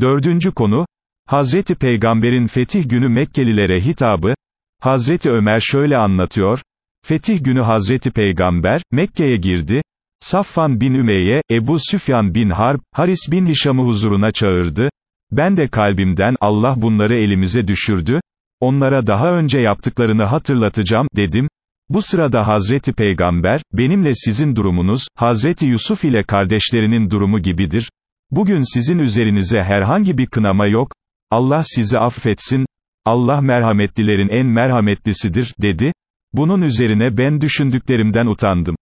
Dördüncü konu, Hazreti Peygamber'in fetih günü Mekkelilere hitabı, Hazreti Ömer şöyle anlatıyor, Fetih günü Hazreti Peygamber, Mekke'ye girdi, Safvan bin Ümeyye, Ebu Süfyan bin Harb, Haris bin Hişam'ı huzuruna çağırdı, ben de kalbimden, Allah bunları elimize düşürdü, onlara daha önce yaptıklarını hatırlatacağım, dedim, bu sırada Hazreti Peygamber, benimle sizin durumunuz, Hazreti Yusuf ile kardeşlerinin durumu gibidir, bugün sizin üzerinize herhangi bir kınama yok, Allah sizi affetsin, Allah merhametlilerin en merhametlisidir, dedi, bunun üzerine ben düşündüklerimden utandım.